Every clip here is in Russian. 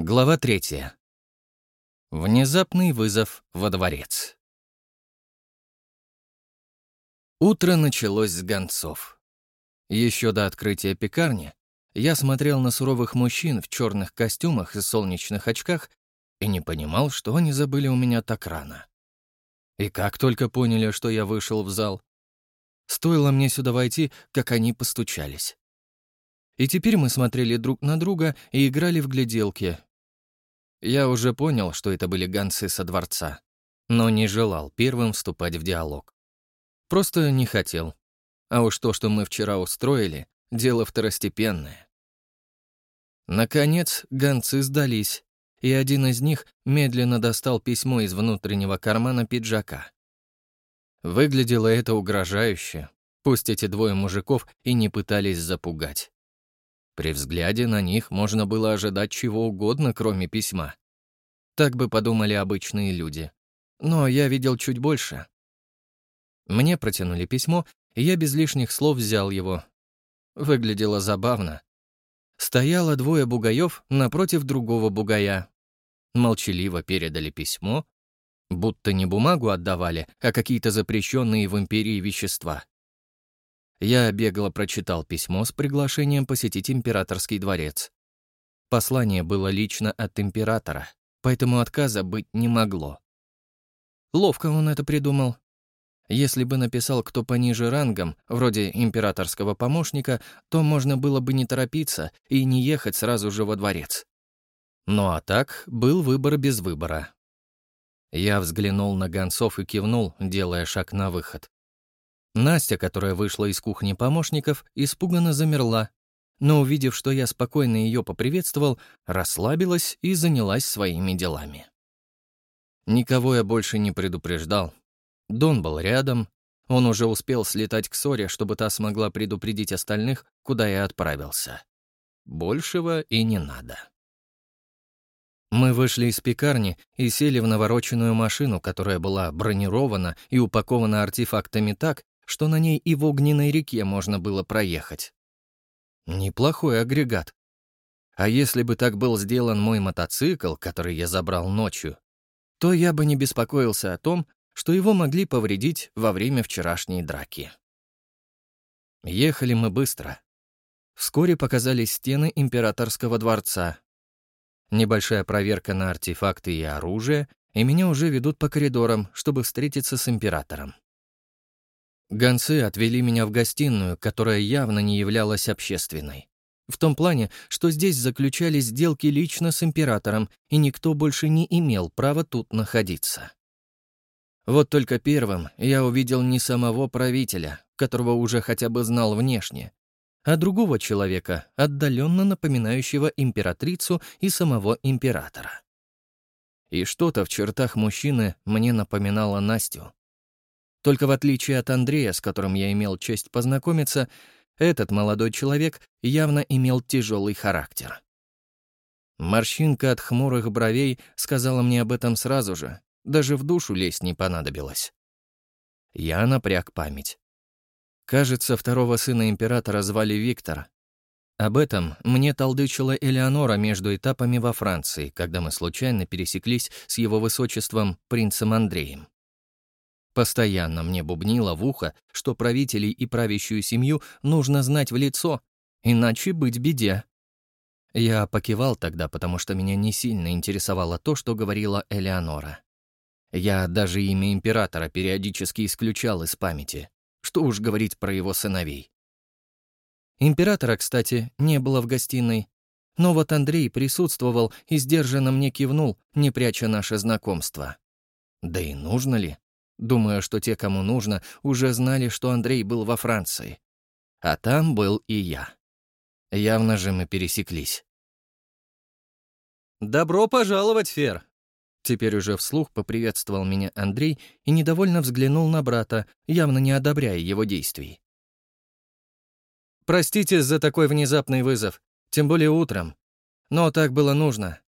Глава третья. Внезапный вызов во дворец. Утро началось с гонцов. Еще до открытия пекарни я смотрел на суровых мужчин в черных костюмах и солнечных очках и не понимал, что они забыли у меня так рано. И как только поняли, что я вышел в зал. Стоило мне сюда войти, как они постучались. И теперь мы смотрели друг на друга и играли в гляделки, я уже понял, что это были гонцы со дворца, но не желал первым вступать в диалог. Просто не хотел. А уж то, что мы вчера устроили, дело второстепенное. Наконец, гонцы сдались, и один из них медленно достал письмо из внутреннего кармана пиджака. Выглядело это угрожающе, пусть эти двое мужиков и не пытались запугать. При взгляде на них можно было ожидать чего угодно, кроме письма. Так бы подумали обычные люди. Но я видел чуть больше. Мне протянули письмо, и я без лишних слов взял его. Выглядело забавно. Стояло двое бугаев напротив другого бугая. Молчаливо передали письмо, будто не бумагу отдавали, а какие-то запрещенные в империи вещества. Я бегло прочитал письмо с приглашением посетить императорский дворец. Послание было лично от императора, поэтому отказа быть не могло. Ловко он это придумал. Если бы написал кто пониже рангом, вроде императорского помощника, то можно было бы не торопиться и не ехать сразу же во дворец. Ну а так был выбор без выбора. Я взглянул на гонцов и кивнул, делая шаг на выход. Настя, которая вышла из кухни помощников, испуганно замерла, но, увидев, что я спокойно ее поприветствовал, расслабилась и занялась своими делами. Никого я больше не предупреждал. Дон был рядом, он уже успел слетать к Соре, чтобы та смогла предупредить остальных, куда я отправился. Большего и не надо. Мы вышли из пекарни и сели в навороченную машину, которая была бронирована и упакована артефактами так, что на ней и в огненной реке можно было проехать. Неплохой агрегат. А если бы так был сделан мой мотоцикл, который я забрал ночью, то я бы не беспокоился о том, что его могли повредить во время вчерашней драки. Ехали мы быстро. Вскоре показались стены императорского дворца. Небольшая проверка на артефакты и оружие, и меня уже ведут по коридорам, чтобы встретиться с императором. Гонцы отвели меня в гостиную, которая явно не являлась общественной. В том плане, что здесь заключались сделки лично с императором, и никто больше не имел права тут находиться. Вот только первым я увидел не самого правителя, которого уже хотя бы знал внешне, а другого человека, отдаленно напоминающего императрицу и самого императора. И что-то в чертах мужчины мне напоминало Настю. Только в отличие от Андрея, с которым я имел честь познакомиться, этот молодой человек явно имел тяжелый характер. Морщинка от хмурых бровей сказала мне об этом сразу же, даже в душу лезть не понадобилось. Я напряг память. Кажется, второго сына императора звали Виктор. Об этом мне толдычила Элеонора между этапами во Франции, когда мы случайно пересеклись с его высочеством принцем Андреем. Постоянно мне бубнило в ухо, что правителей и правящую семью нужно знать в лицо, иначе быть беде. Я покивал тогда, потому что меня не сильно интересовало то, что говорила Элеонора. Я даже имя императора периодически исключал из памяти. Что уж говорить про его сыновей. Императора, кстати, не было в гостиной. Но вот Андрей присутствовал и сдержанно мне кивнул, не пряча наше знакомство. Да и нужно ли? Думаю, что те, кому нужно, уже знали, что Андрей был во Франции. А там был и я. Явно же мы пересеклись. «Добро пожаловать, Фер!» Теперь уже вслух поприветствовал меня Андрей и недовольно взглянул на брата, явно не одобряя его действий. «Простите за такой внезапный вызов, тем более утром. Но так было нужно.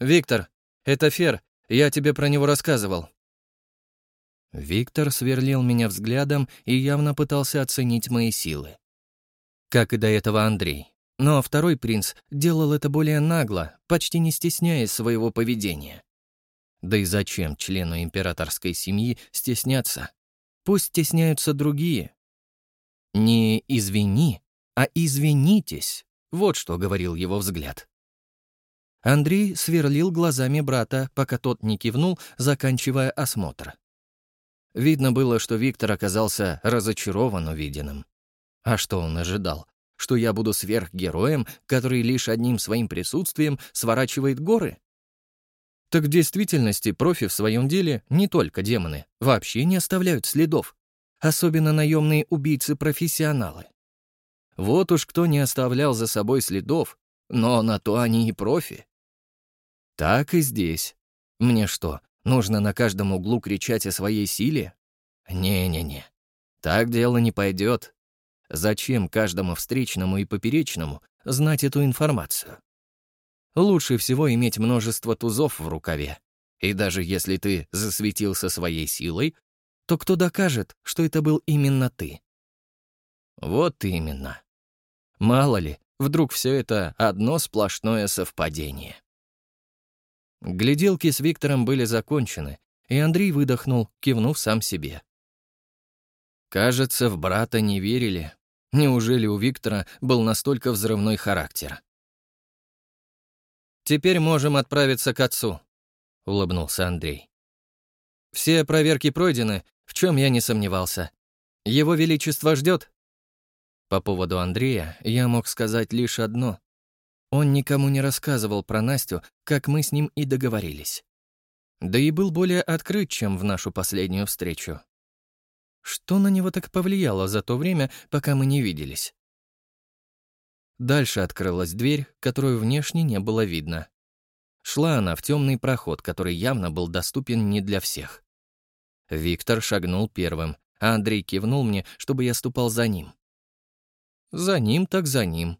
Виктор, это Фер, я тебе про него рассказывал». Виктор сверлил меня взглядом и явно пытался оценить мои силы. Как и до этого Андрей. Но второй принц делал это более нагло, почти не стесняясь своего поведения. Да и зачем члену императорской семьи стесняться? Пусть стесняются другие. Не «извини», а «извинитесь», вот что говорил его взгляд. Андрей сверлил глазами брата, пока тот не кивнул, заканчивая осмотр. Видно было, что Виктор оказался разочарован увиденным. А что он ожидал? Что я буду сверхгероем, который лишь одним своим присутствием сворачивает горы? Так в действительности профи в своем деле не только демоны, вообще не оставляют следов. Особенно наемные убийцы-профессионалы. Вот уж кто не оставлял за собой следов, но на то они и профи. Так и здесь. Мне что, нужно на каждом углу кричать о своей силе? Не-не-не. Так дело не пойдет. Зачем каждому встречному и поперечному знать эту информацию? Лучше всего иметь множество тузов в рукаве. И даже если ты засветился своей силой, то кто докажет, что это был именно ты? Вот именно. Мало ли, вдруг все это одно сплошное совпадение. Гляделки с Виктором были закончены, и Андрей выдохнул, кивнув сам себе. Кажется, в брата не верили. Неужели у Виктора был настолько взрывной характер? «Теперь можем отправиться к отцу», — улыбнулся Андрей. «Все проверки пройдены, в чем я не сомневался. Его Величество ждет?» По поводу Андрея я мог сказать лишь одно. Он никому не рассказывал про Настю, как мы с ним и договорились. Да и был более открыт, чем в нашу последнюю встречу. Что на него так повлияло за то время, пока мы не виделись? Дальше открылась дверь, которую внешне не было видно. Шла она в темный проход, который явно был доступен не для всех. Виктор шагнул первым, а Андрей кивнул мне, чтобы я ступал за ним. За ним так за ним.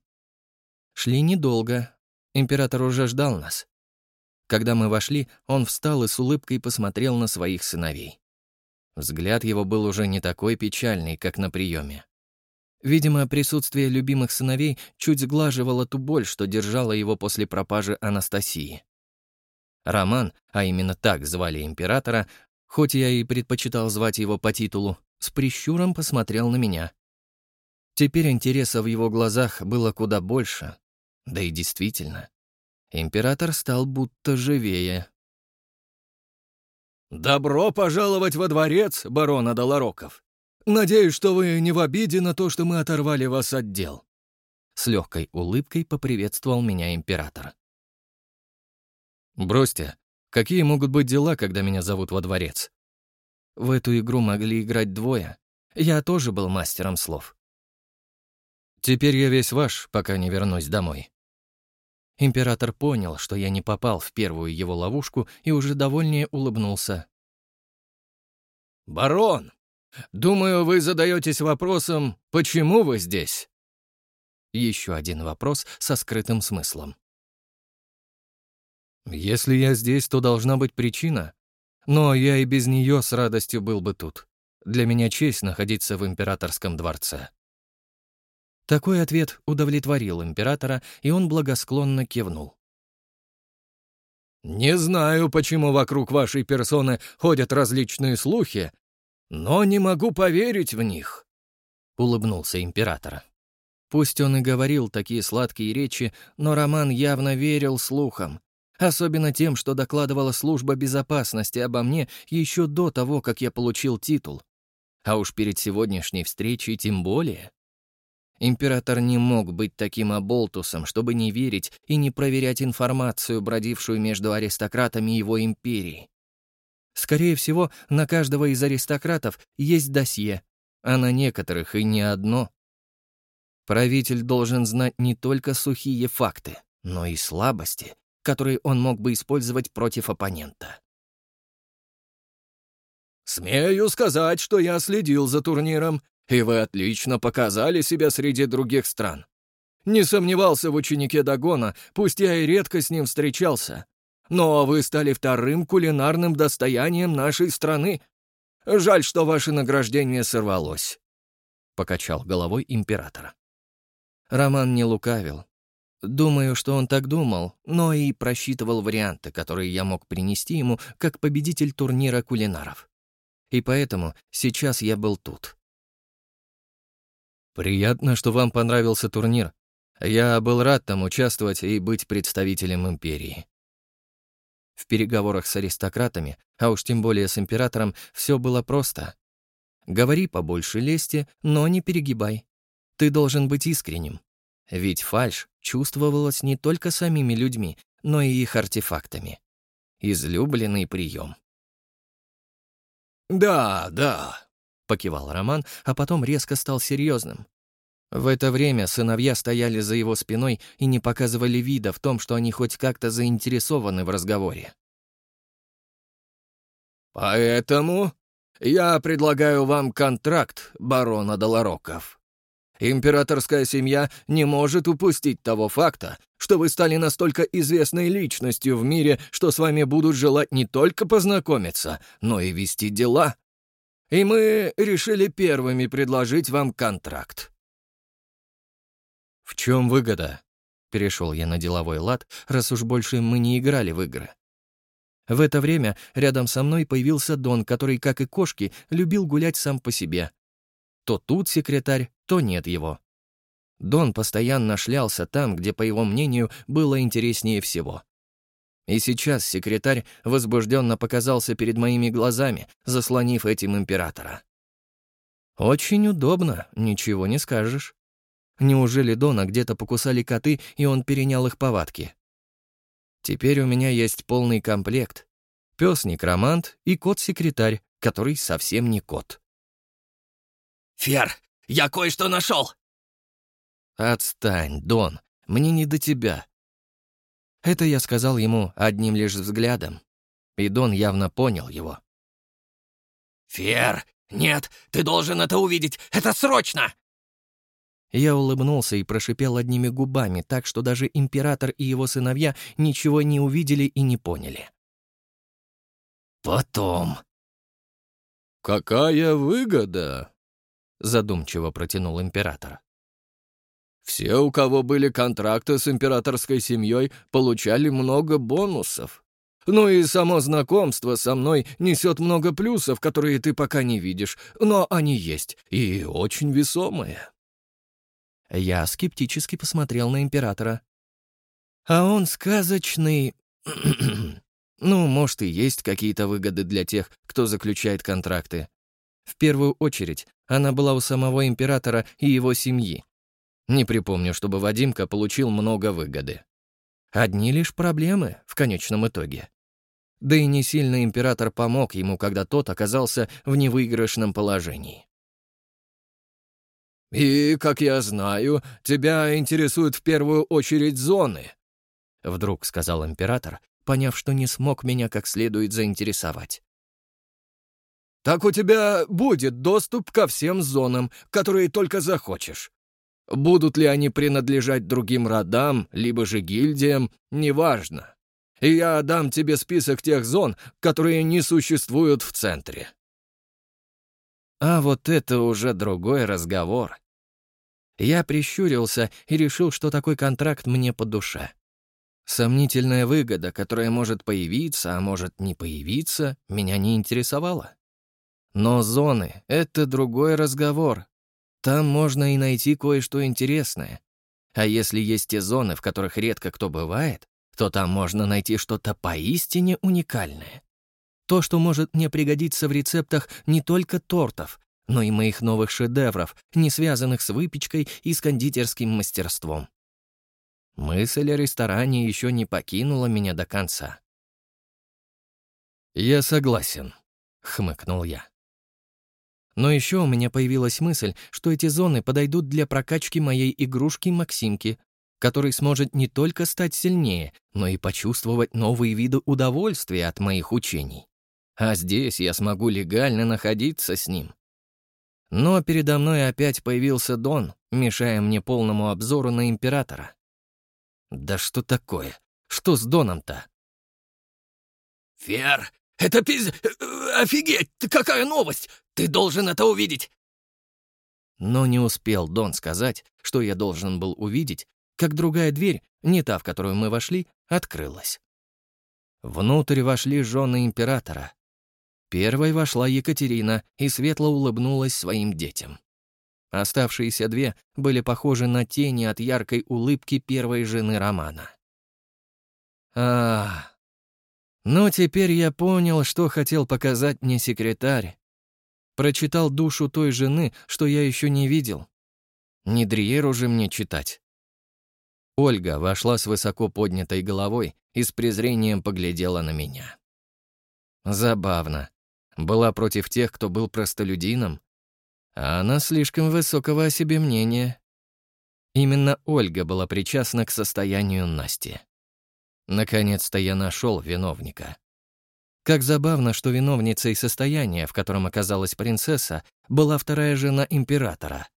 Шли недолго. Император уже ждал нас. Когда мы вошли, он встал и с улыбкой посмотрел на своих сыновей. Взгляд его был уже не такой печальный, как на приеме. Видимо, присутствие любимых сыновей чуть сглаживало ту боль, что держала его после пропажи Анастасии. Роман, а именно так звали императора, хоть я и предпочитал звать его по титулу, с прищуром посмотрел на меня. Теперь интереса в его глазах было куда больше, да и действительно, император стал будто живее. «Добро пожаловать во дворец, барона Долороков. Надеюсь, что вы не в обиде на то, что мы оторвали вас от дел». С легкой улыбкой поприветствовал меня император. «Бросьте, какие могут быть дела, когда меня зовут во дворец?» В эту игру могли играть двое. Я тоже был мастером слов. «Теперь я весь ваш, пока не вернусь домой». Император понял, что я не попал в первую его ловушку и уже довольнее улыбнулся. «Барон, думаю, вы задаетесь вопросом, почему вы здесь?» Еще один вопрос со скрытым смыслом. «Если я здесь, то должна быть причина. Но я и без нее с радостью был бы тут. Для меня честь находиться в императорском дворце». Такой ответ удовлетворил императора, и он благосклонно кивнул. «Не знаю, почему вокруг вашей персоны ходят различные слухи, но не могу поверить в них», — улыбнулся император. Пусть он и говорил такие сладкие речи, но Роман явно верил слухам, особенно тем, что докладывала служба безопасности обо мне еще до того, как я получил титул. А уж перед сегодняшней встречей тем более. Император не мог быть таким оболтусом, чтобы не верить и не проверять информацию, бродившую между аристократами его империи. Скорее всего, на каждого из аристократов есть досье, а на некоторых и не одно. Правитель должен знать не только сухие факты, но и слабости, которые он мог бы использовать против оппонента. «Смею сказать, что я следил за турниром и вы отлично показали себя среди других стран. Не сомневался в ученике Дагона, пусть я и редко с ним встречался. Но вы стали вторым кулинарным достоянием нашей страны. Жаль, что ваше награждение сорвалось», — покачал головой императора. Роман не лукавил. Думаю, что он так думал, но и просчитывал варианты, которые я мог принести ему как победитель турнира кулинаров. И поэтому сейчас я был тут. «Приятно, что вам понравился турнир. Я был рад там участвовать и быть представителем империи». В переговорах с аристократами, а уж тем более с императором, все было просто. Говори побольше лести, но не перегибай. Ты должен быть искренним. Ведь фальшь чувствовалась не только самими людьми, но и их артефактами. Излюбленный прием. «Да, да», — покивал Роман, а потом резко стал серьезным. В это время сыновья стояли за его спиной и не показывали вида в том, что они хоть как-то заинтересованы в разговоре. «Поэтому я предлагаю вам контракт барона Долороков. Императорская семья не может упустить того факта, что вы стали настолько известной личностью в мире, что с вами будут желать не только познакомиться, но и вести дела. И мы решили первыми предложить вам контракт. «В чем выгода?» Перешел я на деловой лад, раз уж больше мы не играли в игры. В это время рядом со мной появился Дон, который, как и кошки, любил гулять сам по себе. То тут секретарь, то нет его. Дон постоянно шлялся там, где, по его мнению, было интереснее всего. И сейчас секретарь возбужденно показался перед моими глазами, заслонив этим императора. Очень удобно, ничего не скажешь. Неужели Дона где-то покусали коты, и он перенял их повадки? Теперь у меня есть полный комплект. Пес-некромант и кот-секретарь, который совсем не кот. «Фер, я кое-что нашел!» «Отстань, Дон, мне не до тебя». Это я сказал ему одним лишь взглядом, и Дон явно понял его. «Фер, нет, ты должен это увидеть, это срочно!» Я улыбнулся и прошипел одними губами, так что даже император и его сыновья ничего не увидели и не поняли. «Потом». «Какая выгода?» — задумчиво протянул император. «Все, у кого были контракты с императорской семьей, получали много бонусов. Ну и само знакомство со мной несет много плюсов, которые ты пока не видишь, но они есть, и очень весомые». Я скептически посмотрел на императора. «А он сказочный... ну, может, и есть какие-то выгоды для тех, кто заключает контракты. В первую очередь, она была у самого императора и его семьи. Не припомню, чтобы Вадимка получил много выгоды. Одни лишь проблемы в конечном итоге. Да и не сильно император помог ему, когда тот оказался в невыигрышном положении. «И, как я знаю, тебя интересуют в первую очередь зоны», — вдруг сказал император, поняв, что не смог меня как следует заинтересовать. «Так у тебя будет доступ ко всем зонам, которые только захочешь. Будут ли они принадлежать другим родам, либо же гильдиям, неважно. И я дам тебе список тех зон, которые не существуют в центре». А вот это уже другой разговор. Я прищурился и решил, что такой контракт мне по душе. Сомнительная выгода, которая может появиться, а может не появиться, меня не интересовала. Но зоны — это другой разговор. Там можно и найти кое-что интересное. А если есть те зоны, в которых редко кто бывает, то там можно найти что-то поистине уникальное. То, что может мне пригодиться в рецептах не только тортов, но и моих новых шедевров, не связанных с выпечкой и с кондитерским мастерством. Мысль о ресторане еще не покинула меня до конца. «Я согласен», — хмыкнул я. Но еще у меня появилась мысль, что эти зоны подойдут для прокачки моей игрушки Максимки, который сможет не только стать сильнее, но и почувствовать новые виды удовольствия от моих учений. А здесь я смогу легально находиться с ним. Но передо мной опять появился Дон, мешая мне полному обзору на Императора. Да что такое? Что с Доном-то? «Фер, это пиз... Офигеть! Какая новость! Ты должен это увидеть!» Но не успел Дон сказать, что я должен был увидеть, как другая дверь не та, в которую мы вошли, открылась. Внутрь вошли жены императора. Первой вошла Екатерина и светло улыбнулась своим детям. Оставшиеся две были похожи на тени от яркой улыбки первой жены Романа. А, ну теперь я понял, что хотел показать мне секретарь. Прочитал душу той жены, что я еще не видел. Не Дриеру же мне читать. Ольга вошла с высоко поднятой головой и с презрением поглядела на меня. Забавно. Была против тех, кто был простолюдином, а она слишком высокого о себе мнения. Именно Ольга была причастна к состоянию Насти. Наконец-то я нашел виновника. Как забавно, что виновницей состояния, в котором оказалась принцесса, была вторая жена императора.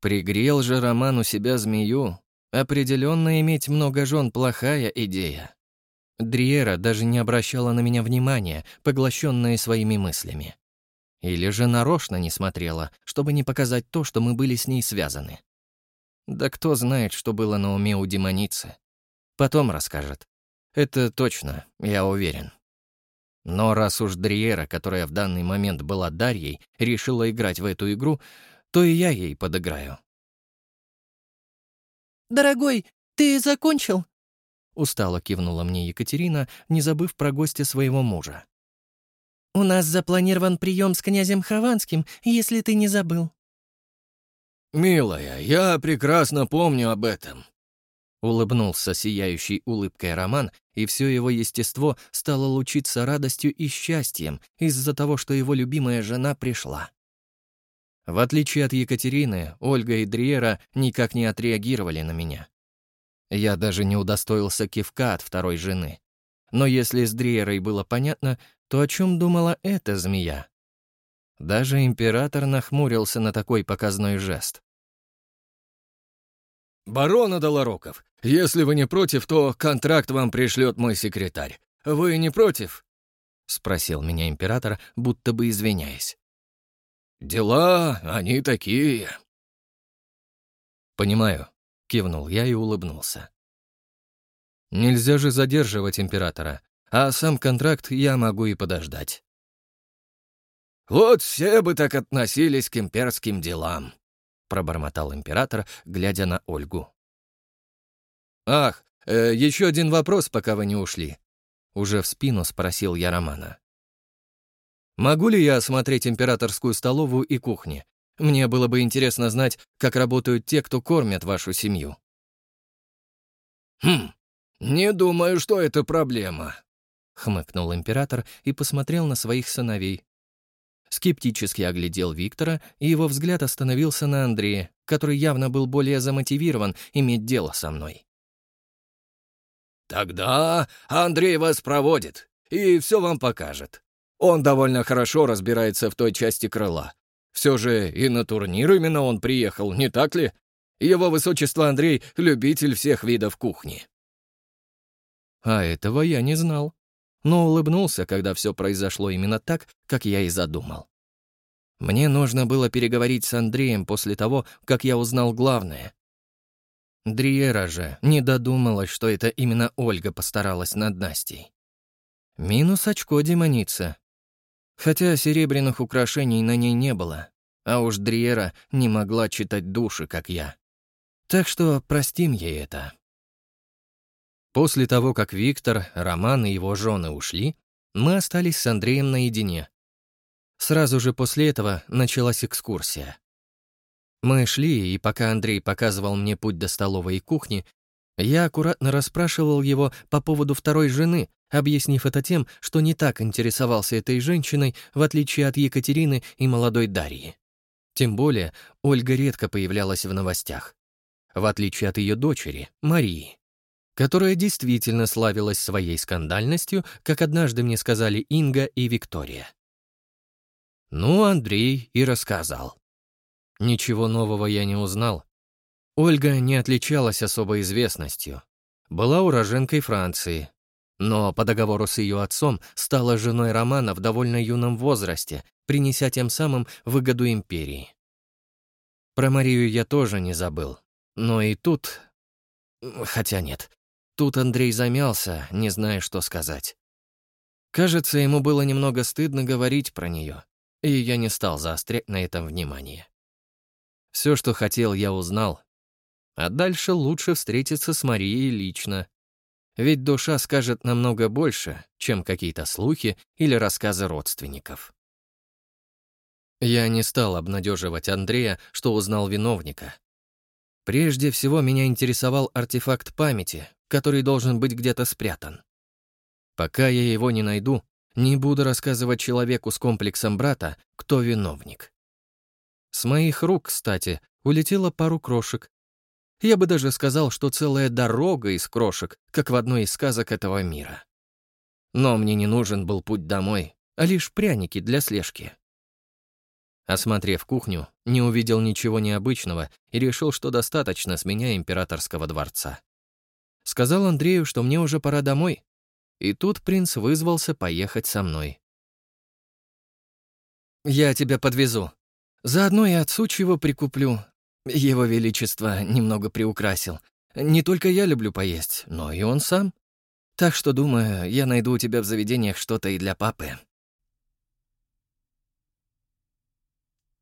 Пригрел же Роман у себя змею. Определенно иметь много жен — плохая идея. Дриера даже не обращала на меня внимания, поглощенная своими мыслями. Или же нарочно не смотрела, чтобы не показать то, что мы были с ней связаны. Да кто знает, что было на уме у демоницы. Потом расскажет. Это точно, я уверен. Но раз уж Дриера, которая в данный момент была Дарьей, решила играть в эту игру, то и я ей подыграю. «Дорогой, ты закончил?» Устало кивнула мне Екатерина, не забыв про гостя своего мужа. «У нас запланирован прием с князем Хованским, если ты не забыл». «Милая, я прекрасно помню об этом», Улыбнулся сияющей улыбкой Роман, и все его естество стало лучиться радостью и счастьем из-за того, что его любимая жена пришла. В отличие от Екатерины, Ольга и Дриера никак не отреагировали на меня. Я даже не удостоился кивка от второй жены. Но если с Дриерой было понятно, то о чем думала эта змея? Даже император нахмурился на такой показной жест. «Барона Долороков, если вы не против, то контракт вам пришлет мой секретарь. Вы не против?» — спросил меня император, будто бы извиняясь. «Дела, они такие». «Понимаю», — кивнул я и улыбнулся. «Нельзя же задерживать императора, а сам контракт я могу и подождать». «Вот все бы так относились к имперским делам», — пробормотал император, глядя на Ольгу. «Ах, э, еще один вопрос, пока вы не ушли», — уже в спину спросил я Романа. «Могу ли я осмотреть императорскую столовую и кухни? Мне было бы интересно знать, как работают те, кто кормят вашу семью». «Хм, не думаю, что это проблема», — хмыкнул император и посмотрел на своих сыновей, Скептически оглядел Виктора, и его взгляд остановился на Андрея, который явно был более замотивирован иметь дело со мной. «Тогда Андрей вас проводит и все вам покажет. Он довольно хорошо разбирается в той части крыла. Все же и на турнир именно он приехал, не так ли? Его высочество Андрей — любитель всех видов кухни». А этого я не знал но улыбнулся, когда все произошло именно так, как я и задумал. Мне нужно было переговорить с Андреем после того, как я узнал главное. Дриера же не додумалась, что это именно Ольга постаралась над Настей. Минус очко демоница. Хотя серебряных украшений на ней не было, а уж Дриера не могла читать души, как я. Так что простим ей это. После того, как Виктор, Роман и его жены ушли, мы остались с Андреем наедине. Сразу же после этого началась экскурсия. Мы шли, и пока Андрей показывал мне путь до столовой и кухни, я аккуратно расспрашивал его по поводу второй жены, объяснив это тем, что не так интересовался этой женщиной, в отличие от Екатерины и молодой Дарьи. Тем более Ольга редко появлялась в новостях, в отличие от ее дочери, Марии которая действительно славилась своей скандальностью, как однажды мне сказали Инга и Виктория. Ну, Андрей и рассказал. Ничего нового я не узнал. Ольга не отличалась особой известностью. Была уроженкой Франции, но по договору с ее отцом стала женой Романа в довольно юном возрасте, принеся тем самым выгоду империи. Про Марию я тоже не забыл, но и тут Хотя нет. Тут Андрей замялся, не зная, что сказать. Кажется, ему было немного стыдно говорить про нее, и я не стал заострять на этом внимание. Все, что хотел, я узнал. А дальше лучше встретиться с Марией лично. Ведь душа скажет намного больше, чем какие-то слухи или рассказы родственников. Я не стал обнадеживать Андрея, что узнал виновника. Прежде всего меня интересовал артефакт памяти, который должен быть где-то спрятан. Пока я его не найду, не буду рассказывать человеку с комплексом брата, кто виновник. С моих рук, кстати, улетело пару крошек. Я бы даже сказал, что целая дорога из крошек, как в одной из сказок этого мира. Но мне не нужен был путь домой, а лишь пряники для слежки. Осмотрев кухню, не увидел ничего необычного и решил, что достаточно с меня императорского дворца. Сказал Андрею, что мне уже пора домой. И тут принц вызвался поехать со мной. «Я тебя подвезу», Заодно и отцу чего прикуплю. Его Величество немного приукрасил. Не только я люблю поесть, но и он сам. Так что, думаю, я найду у тебя в заведениях что-то и для папы.